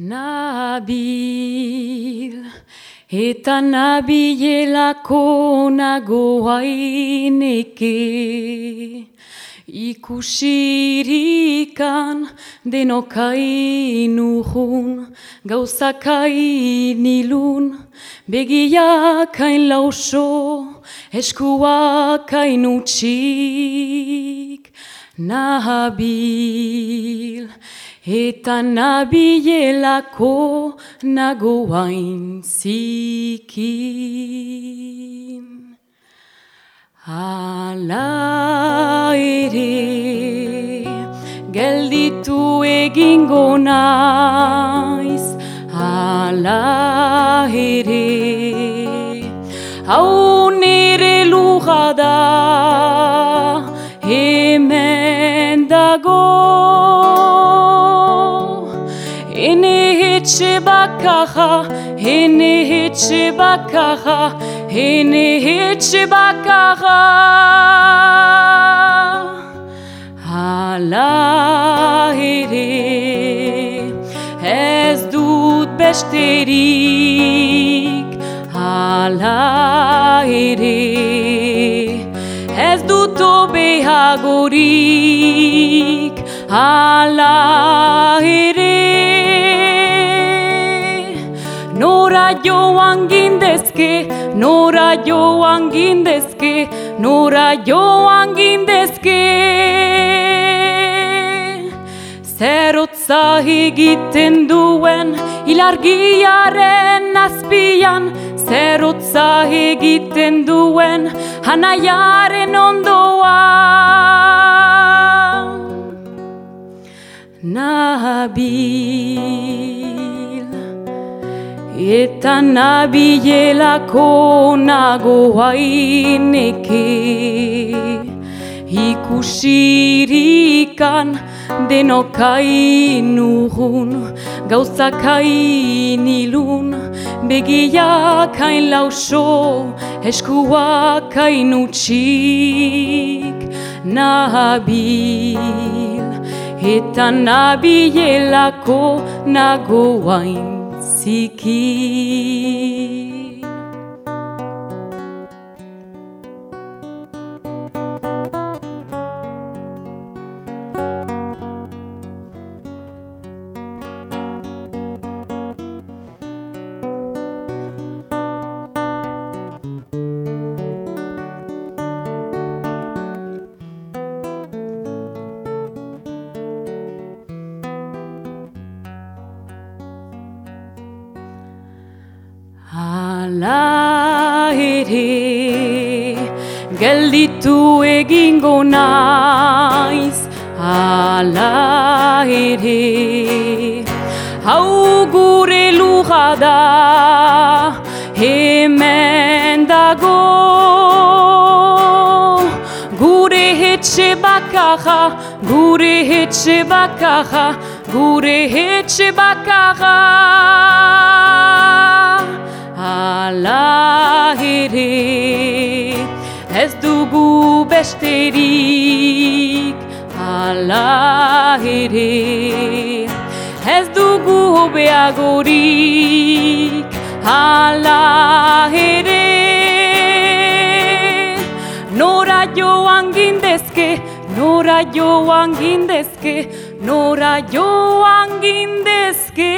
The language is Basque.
Nabil, eta nabilelako nagoaineke, ikusirikan denokain uhun, gauzakain ilun, begiakain lauso, eskuakain utxik. Nabil, eta nabilelako nagoain zikin. Ala ere, gelditu egingo naiz, bakarra, hene etxe bakarra, hene etxe bakarra. Hala ere, ez dut besterik, hala ere, ez dut obeagorik, hala. Joan gindezke, nora joan gindezke, nora joan gindezke. Zerotza egiten duen, ilargiaren azpian, zerotza egiten duen, hanaiaren ondoan. Nabil, eta nabilelako nagoaineke, ikusirikan denokain urrun, gauzakain ilun, begiakain lauso, eskuakain utxik, nabil, eta nabilelako nagoain zikin. Hala ere, gelditu egingo naiz, hala ere, hau gure luja da, hemen dago, gure etxe bakarra, gure etxe bakarra, gure etxe bakarra. Besterik. Hala ere, ez dugu hobeagorik. Hala ere, nora joan gindezke, nora joan gindezke, nora joan gindezke.